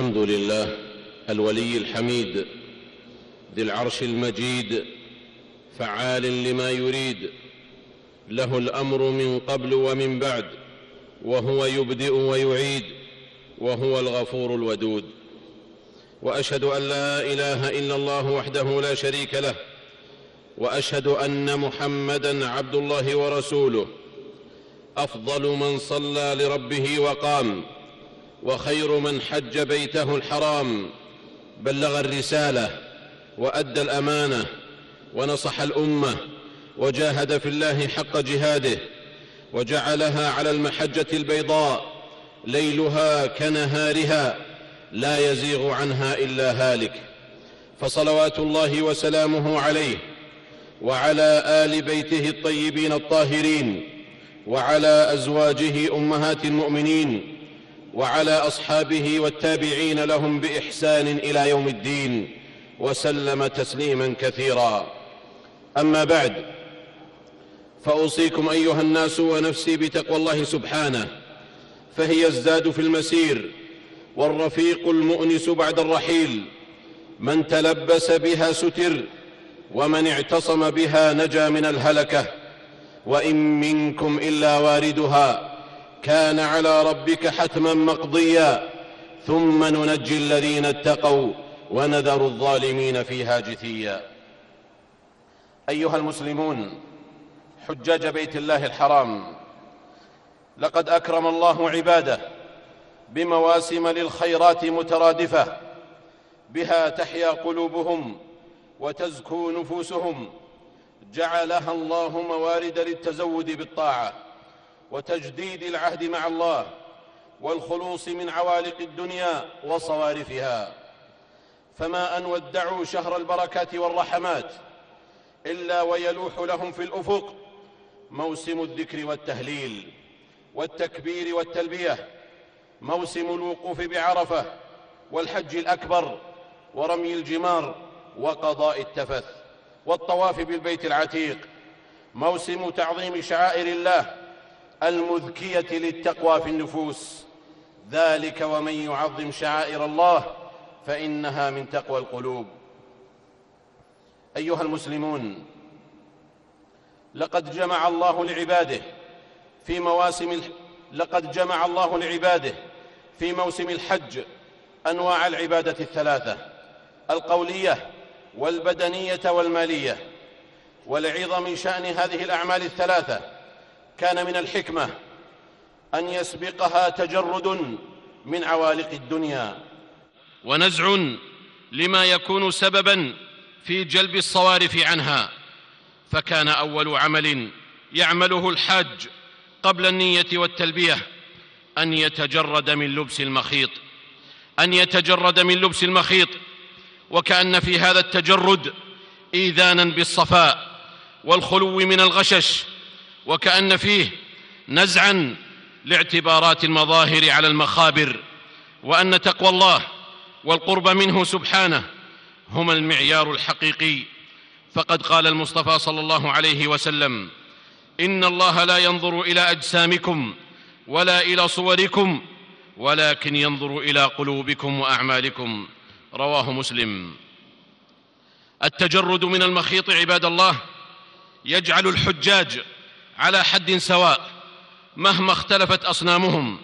الحمد لله الولي الحميد ذي العرش المجيد فعال لما يريد له الأمر من قبل ومن بعد وهو يبدئ ويعيد وهو الغفور الودود وأشهد أن لا إله إلا الله وحده لا شريك له وأشهد أن محمدا عبد الله ورسوله أفضل من صلى لربه وقام وخير من حج بيته الحرام بلغ الرسالة وأدى الأمانة ونصح الأمة وجاهد في الله حق جهاده وجعلها على المحجة البيضاء ليلها كنهارها لا يزيغ عنها إلا هالك. فصلوات الله وسلامه عليه وعلى آل بيته الطيبين الطاهرين وعلى أزواجه أمهات المؤمنين وعلى أصحابه والتابعين لهم بإحسان إلى يوم الدين وسلم تسليما كثيرا. أما بعد فأوصيكم أيها الناس ونفسي بتقوى الله سبحانه فهي الزاد في المسير والرفيق المؤنس بعد الرحيل من تلبس بها ستر ومن اعتصم بها نجا من الهلكة وإن منكم إلا واردها. كان على ربك حتما مقضيا. ثم ننجي الذين اتقوا ونذر الظالمين فيها جثيا. أيها المسلمون حجاج بيت الله الحرام لقد أكرم الله عباده بمواسم للخيرات مترادفة. بها تحيا قلوبهم وتزكو نفوسهم. جعلها الله موارد للتزود بالطاعة. وتجديد العهد مع الله والخلوص من عوالق الدنيا وصوارفها. فما أن ودعوا شهر البركات والرحمات إلا ويلوح لهم في الأفق موسم الذكر والتهليل والتكبير والتلبية موسم الوقوف بعرفة والحج الأكبر ورمي الجمار وقضاء التفث والطواف بالبيت العتيق موسم تعظيم شعائر الله المذكية للتقوى في النفوس. ذلك ومن يعظم شعائر الله فإنها من تقوى القلوب. أيها المسلمون لقد جمع الله لعباده في مواسم لقد جمع الله لعباده في موسم الحج أنواع العبادة الثلاثة القولية والبدنية والمالية. ولعظم شأن هذه الأعمال الثلاثة كان من الحكمة أن يسبقها تجرد من عوالق الدنيا ونزع لما يكون سببا في جلب الصوارف عنها فكان أول عمل يعمله الحاج قبل النية والتلبية أن يتجرد من لبس المخيط أن يتجرد من لبس المخيط وكأن في هذا التجرد ايذانا بالصفاء والخلو من الغشش وكأن فيه نزعا لاعتبارات المظاهر على المخابر وأن تقوى الله والقرب منه سبحانه هما المعيار الحقيقي. فقد قال المصطفى صلى الله عليه وسلم إن الله لا ينظر إلى أجسامكم ولا إلى صوركم ولكن ينظر إلى قلوبكم وأعمالكم. رواه مسلم. التجرد من المخيط عباد الله يجعل الحجاج على حد سواء مهما اختلفت أصنامهم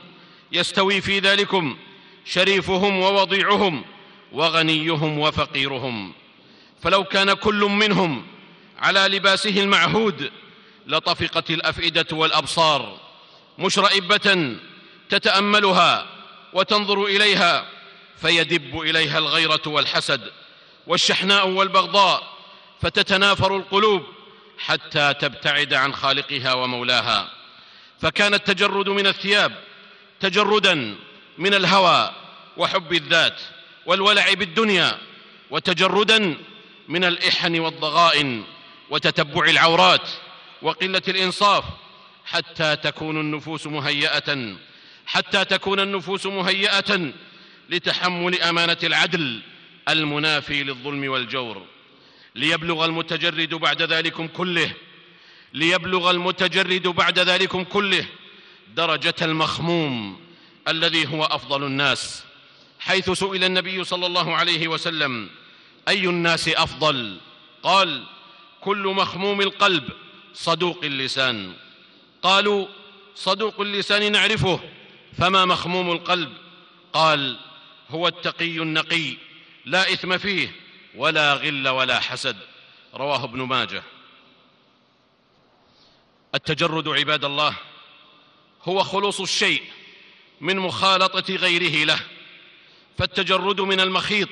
يستوي في ذلكم شريفهم ووضيعهم وغنيهم وفقيرهم. فلو كان كل منهم على لباسه المعهود لطفقت الأفئدة والأبصار مشرئبة تتأملها وتنظر إليها فيدب إليها الغيرة والحسد والشحناء والبغضاء فتتنافر القلوب حتى تبتعد عن خالقها ومولاها. فكان التجرد من الثياب تجردا من الهوى وحب الذات والولع بالدنيا وتجردا من الإحن والضغائن وتتبع العورات وقلة الإنصاف حتى تكون النفوس مهيئة حتى تكون النفوس مهيئة لتحمل أمانة العدل المنافي للظلم والجور. ليبلغ المتجرد بعد ذلكم كله ليبلغ المتجرد بعد ذلكم كله درجة المخموم الذي هو أفضل الناس. حيث سئل النبي صلى الله عليه وسلم أي الناس أفضل؟ قال كل مخموم القلب صدوق اللسان. قالوا صدوق اللسان نعرفه فما مخموم القلب؟ قال هو التقي النقي لا إثم فيه. ولا غل ولا حسد. رواه ابن ماجه. التجرد عباد الله هو خلوص الشيء من مخالطة غيره له. فالتجرد من المخيط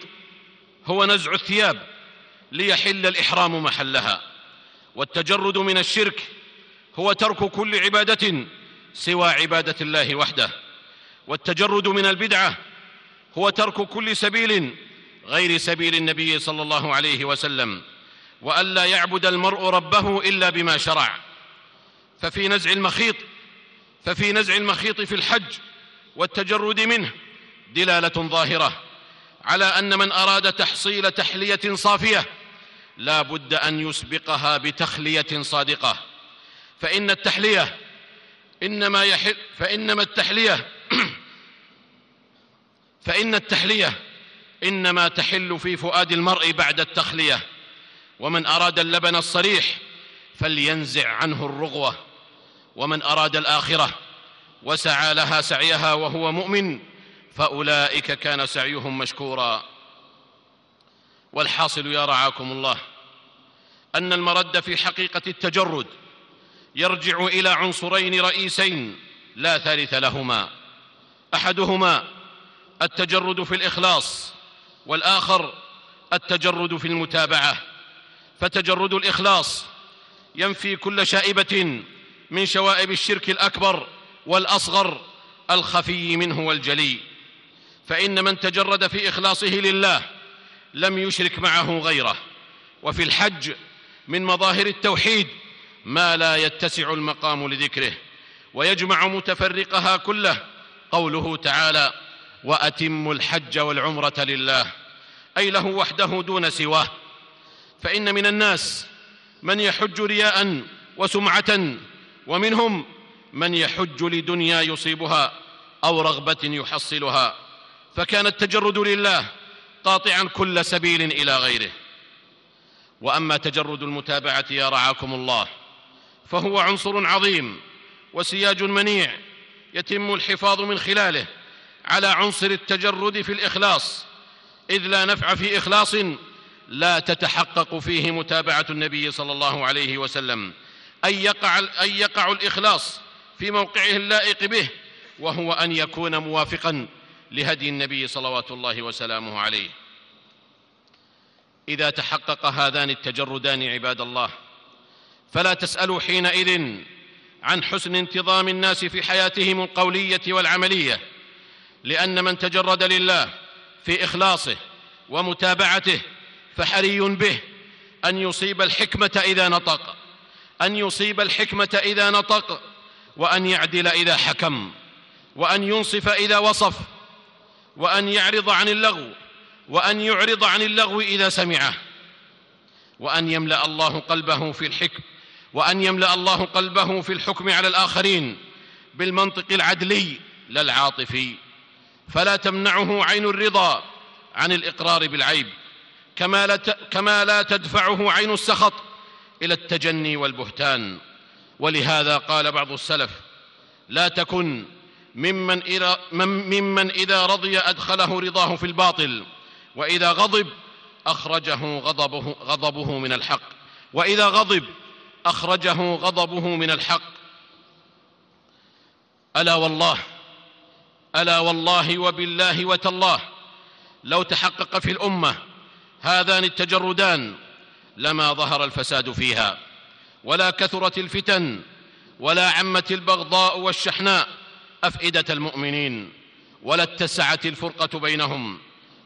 هو نزع الثياب ليحل الإحرام محلها. والتجرد من الشرك هو ترك كل عبادة سوى عبادة الله وحده. والتجرد من البدعة هو ترك كل سبيل غير سبيل النبي صلى الله عليه وسلم والا يعبد المرء ربه إلا بما شرع. ففي نزع المخيط ففي نزع المخيط في الحج والتجرد منه دلالة ظاهرة على أن من أراد تحصيل تحلية صافية لا بد أن يسبقها بتخلية صادقة. فإن التحلية إنما يحل فإنما التحلية فإن التحلية إنما تحل في فؤاد المرء بعد التخلية ومن أراد اللبن الصريح فلينزع عنه الرغوة ومن أراد الآخرة وسعى لها سعيها وهو مؤمن فأولئك كان سعيهم مشكورا. والحاصل يا رعاكم الله أن المرد في حقيقة التجرد يرجع إلى عنصرين رئيسين لا ثالث لهما. أحدهما التجرد في الإخلاص والآخر التجرد في المتابعة فتجرد الإخلاص ينفي كل شائبة من شوائب الشرك الأكبر والأصغر الخفي منه والجلي. فإن من تجرد في إخلاصه لله لم يشرك معه غيره. وفي الحج من مظاهر التوحيد ما لا يتسع المقام لذكره ويجمع متفرقها كله قوله تعالى وأتموا الحج والعمرة لله أي له وحده دون سواه. فإن من الناس من يحج رياء وسمعه ومنهم من يحج لدنيا يصيبها أو رغبة يحصلها. فكان التجرد لله قاطعا كل سبيل إلى غيره. وأما تجرد المتابعة يا رعاكم الله فهو عنصر عظيم وسياج منيع يتم الحفاظ من خلاله. على عنصر التجرد في الإخلاص إذ لا نفع في إخلاص لا تتحقق فيه متابعة النبي صلى الله عليه وسلم. أن يقع, أن يقع الإخلاص في موقعه اللائق به وهو أن يكون موافقا لهدي النبي صلوات الله وسلامه عليه. إذا تحقق هذان التجردان عباد الله فلا تسألوا حينئذ عن حسن انتظام الناس في حياتهم القولية والعملية. لأن من تجرد لله في إخلاصه ومتابعته فحري به أن يصيب الحكمة إذا نطق أن يصيب الحكمة إذا نطق وأن يعدل إذا حكم وأن ينصف إذا وصف وأن يعرض عن اللغو وأن يعرض عن اللغو إذا سمعه وأن يملأ الله قلبه في الحكم وأن يملأ الله قلبه في الحكم على الآخرين بالمنطق العدلي لا العاطفي. فلا تمنعه عين الرضا عن الإقرار بالعيب كما لا, كما لا تدفعه عين السخط إلى التجني والبهتان. ولهذا قال بعض السلف لا تكن ممن إذا, ممن إذا رضي أدخله رضاه في الباطل وإذا غضب أخرجه غضبه, غضبه من الحق وإذا غضب أخرجه غضبه من الحق. ألا والله ألا والله وبالله وتالله لو تحقق في الأمة هذان التجردان لما ظهر الفساد فيها ولا كثرت الفتن ولا عمت البغضاء والشحناء أفئدة المؤمنين ولا اتسعت الفرقة بينهم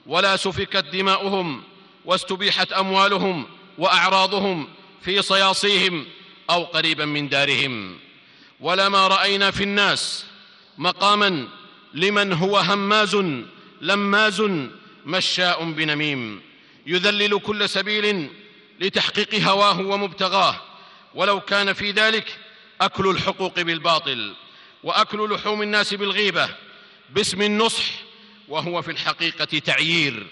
ولا سفكت دماؤهم واستبيحت أموالهم وأعراضهم في صياصيهم أو قريبا من دارهم. ولما رأينا في الناس مقاما لمن هو هماز لماز مشاء بنميم. يذلل كل سبيل لتحقيق هواه ومبتغاه. ولو كان في ذلك أكل الحقوق بالباطل وأكل لحوم الناس بالغيبة باسم النصح وهو في الحقيقة تعيير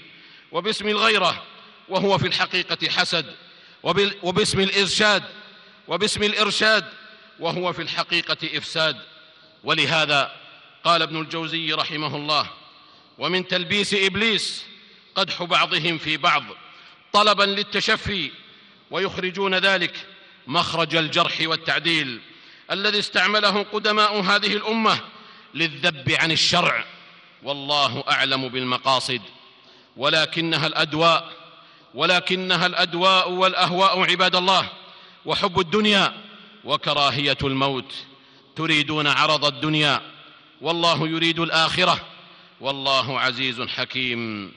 وباسم الغيرة وهو في الحقيقة حسد وباسم الإرشاد وباسم الإرشاد وهو في الحقيقة إفساد. ولهذا قال ابن الجوزي رحمه الله ومن تلبيس إبليس قدح بعضهم في بعض طلبا للتشفي ويخرجون ذلك مخرج الجرح والتعديل الذي استعمله قدماء هذه الأمة للذب عن الشرع والله أعلم بالمقاصد ولكنها الأدواء ولكنها الأدواء والأهواء عباد الله وحب الدنيا وكراهية الموت تريدون عرض الدنيا والله يريد الآخرة. والله عزيز حكيم.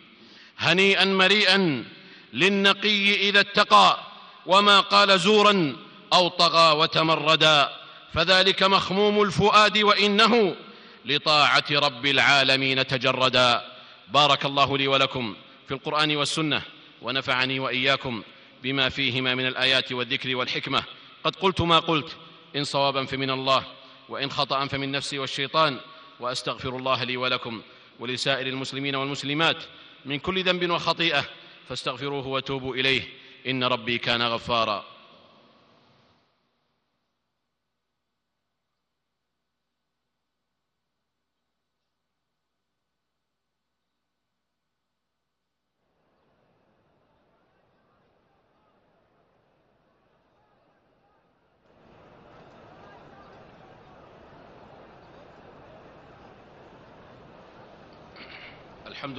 هنيئا مريئا للنقي إذا اتقى وما قال زورا أو طغى وتمردا فذلك مخموم الفؤاد وإنه لطاعة رب العالمين تجردا بارك الله لي ولكم في القرآن والسنة ونفعني وإياكم بما فيهما من الآيات والذكر والحكمة. قد قلت ما قلت إن صوابا فمن الله. وإن خطأ فمن نفسي والشيطان وأستغفر الله لي ولكم ولسائر المسلمين والمسلمات من كل ذنب وخطيئة فاستغفروه وتوبوا إليه. إن ربي كان غفارا.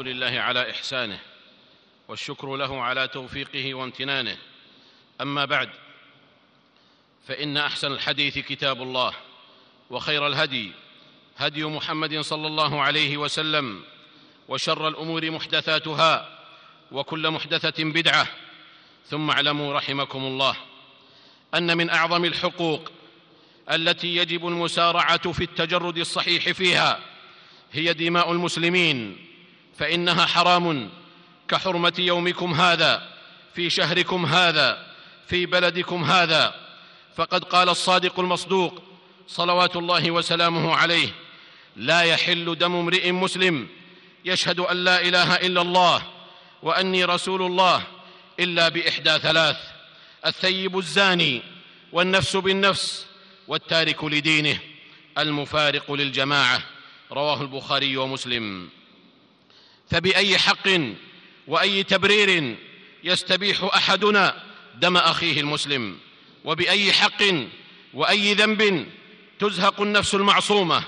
الحمد لله على إحسانه والشكر له على توفيقه وامتنانه. أما بعد فإن أحسن الحديث كتاب الله وخير الهدي هدي محمد صلى الله عليه وسلم وشر الأمور محدثاتها وكل محدثة بدعة. ثم اعلموا رحمكم الله أن من أعظم الحقوق التي يجب المسارعة في التجرد الصحيح فيها هي دماء المسلمين. فإنها حرام كحرمة يومكم هذا في شهركم هذا في بلدكم هذا. فقد قال الصادق المصدوق صلوات الله وسلامه عليه لا يحل دم امرئ مسلم يشهد أن لا إله إلا الله وأني رسول الله إلا بإحدى ثلاث الثيب الزاني والنفس بالنفس والتارك لدينه المفارق للجماعة. رواه البخاري ومسلم. فبأي حق وأي تبرير يستبيح أحدنا دم أخيه المسلم؟ وبأي حق وأي ذنب تزهق النفس المعصومة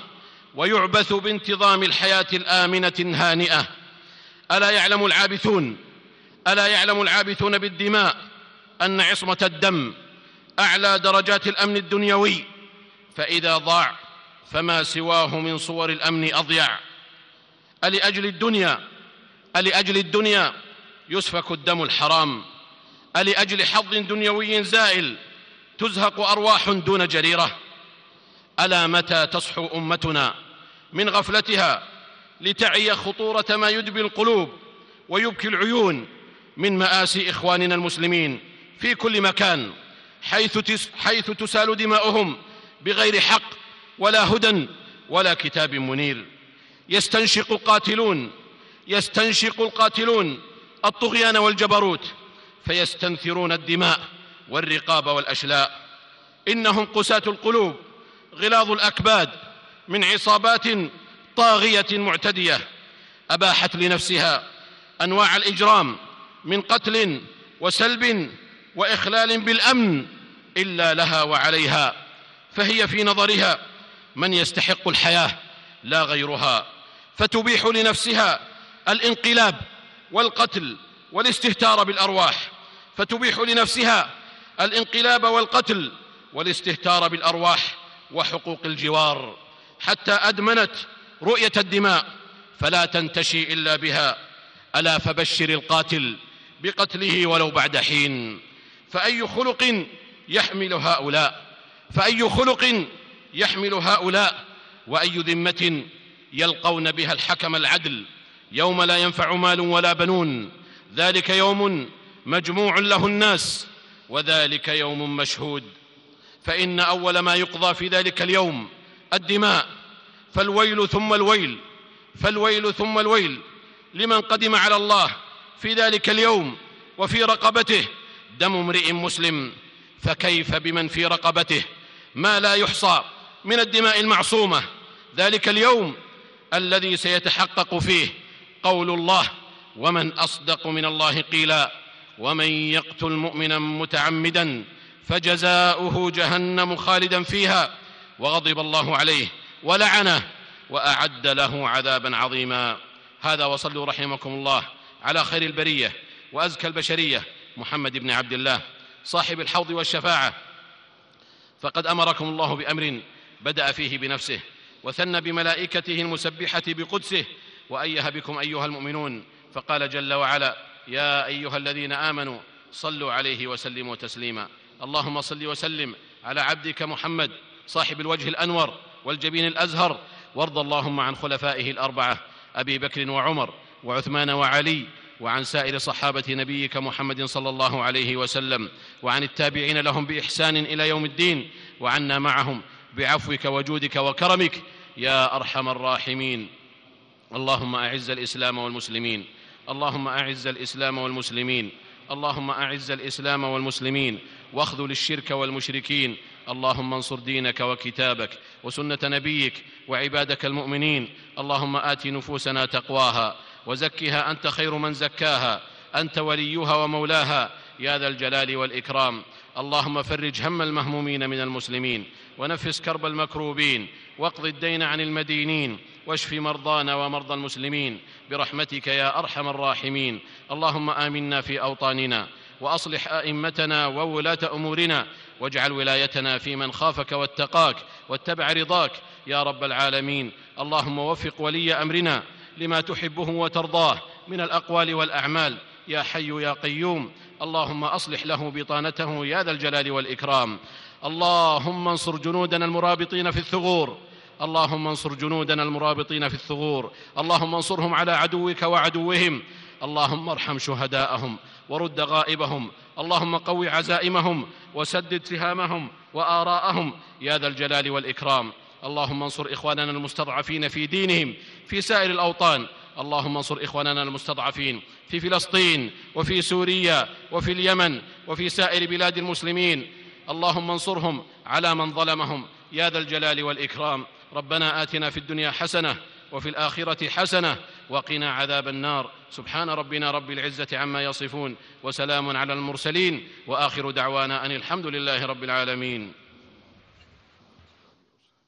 ويعبث بانتظام الحياة الآمنة الهانئة؟ ألا يعلم العابثون؟ ألا يعلم العابثون بالدماء أن عصمة الدم أعلى درجات الأمن الدنيوي؟ فإذا ضاع فما سواه من صور الأمن أضيع. ألأجل الدنيا ألأجل الدنيا يسفك الدم الحرام. ألأجل حظ دنيوي زائل تزهق أرواح دون جريرة. ألا متى تصحو أمتنا من غفلتها لتعي خطورة ما يدبي القلوب ويبكي العيون من مآسي إخواننا المسلمين في كل مكان حيث, حيث تسال دماؤهم بغير حق ولا هدى ولا كتاب منير. يستنشق القاتلون يستنشق القاتلون الطغيان والجبروت فيستنثرون الدماء والرقاب والأشلاء. إنهم قساة القلوب غلاظ الأكباد من عصابات طاغية معتدية. أباحت لنفسها أنواع الإجرام من قتل وسلب وإخلال بالأمن إلا لها وعليها. فهي في نظرها من يستحق الحياة لا غيرها. فتبيح لنفسها الانقلاب والقتل والاستهتار بالأرواح فتبيح لنفسها الانقلاب والقتل والاستهتار بالأرواح وحقوق الجوار. حتى أدمنت رؤية الدماء فلا تنتشي إلا بها. ألا فبشر القاتل بقتله ولو بعد حين. فأي خلق يحمل هؤلاء؟ فأي خلق يحمل هؤلاء؟ وأي ذمة يلقون بها الحكم العدل؟ يوم لا ينفع مال ولا بنون ذلك يوم مجموع له الناس وذلك يوم مشهود. فإن أول ما يقضى في ذلك اليوم الدماء فالويل ثم الويل فالويل ثم الويل لمن قدم على الله في ذلك اليوم وفي رقبته دم امرئ مسلم. فكيف بمن في رقبته؟ ما لا يحصى من الدماء المعصومة. ذلك اليوم الذي سيتحقق فيه قول الله ومن أصدق من الله قيلا ومن يقتل مؤمنا متعمدا فجزاؤه جهنم خالدا فيها وغضب الله عليه ولعنه وأعد له عذابا عظيما هذا وصلوا رحمكم الله على خير البرية وأزكى البشرية محمد بن عبد الله صاحب الحوض والشفاعة فقد أمركم الله بأمر بدأ فيه بنفسه وثنى بملائكته المسبحة بقدسه وايه بكم أيها المؤمنون فقال جل وعلا يا أيها الذين آمنوا صلوا عليه وسلموا تسليما. اللهم صل وسلم على عبدك محمد صاحب الوجه الأنور والجبين الأزهر وارض اللهم عن خلفائه الأربعة أبي بكر وعمر وعثمان وعلي وعن سائر صحابة نبيك محمد صلى الله عليه وسلم وعن التابعين لهم بإحسان إلى يوم الدين وعنا معهم بعفوك وجودك وكرمك يا أرحم الراحمين. اللهم أعز الإسلام والمسلمين. اللهم أعز الإسلام والمسلمين. اللهم أعز الإسلام والمسلمين. واخذل الشرك والمشركين. اللهم انصر دينك وكتابك وسنة نبيك وعبادك المؤمنين. اللهم آت نفوسنا تقواها وزكها أنت خير من زكاها. أنت وليها ومولاها. يا ذا الجلال والإكرام. اللهم فرج هم المهمومين من المسلمين. ونفس كرب المكروبين واقض الدين عن المدينين واشف مرضانا ومرضى المسلمين برحمتك يا أرحم الراحمين. اللهم آمنا في أوطاننا وأصلح أئمتنا وولاة أمورنا واجعل ولايتنا في من خافك واتقاك واتبع رضاك يا رب العالمين. اللهم وفق ولي أمرنا لما تحبه وترضاه من الأقوال والأعمال. يا حي يا قيوم. اللهم أصلح له بطانته يا ذا الجلال والإكرام. اللهم انصر جنودنا المرابطين في الثغور. اللهم انصر جنودنا المرابطين في الثغور. اللهم انصرهم على عدوك وعدوهم. اللهم ارحم شهداءهم ورد غائبهم. اللهم قو عزائمهم وسدد سهامهم وآراءهم. يا ذا الجلال والإكرام. اللهم انصر إخواننا المستضعفين في دينهم في سائر الأوطان. اللهم انصر إخواننا المستضعفين في فلسطين وفي سوريا وفي اليمن وفي سائر بلاد المسلمين. اللهم انصرهم على من ظلمهم. يا ذا الجلال والإكرام. ربنا آتنا في الدنيا حسنة وفي الآخرة حسنة وقنا عذاب النار. سبحان ربنا رب العزة عما يصفون وسلام على المرسلين وآخر دعوانا أن الحمد لله رب العالمين.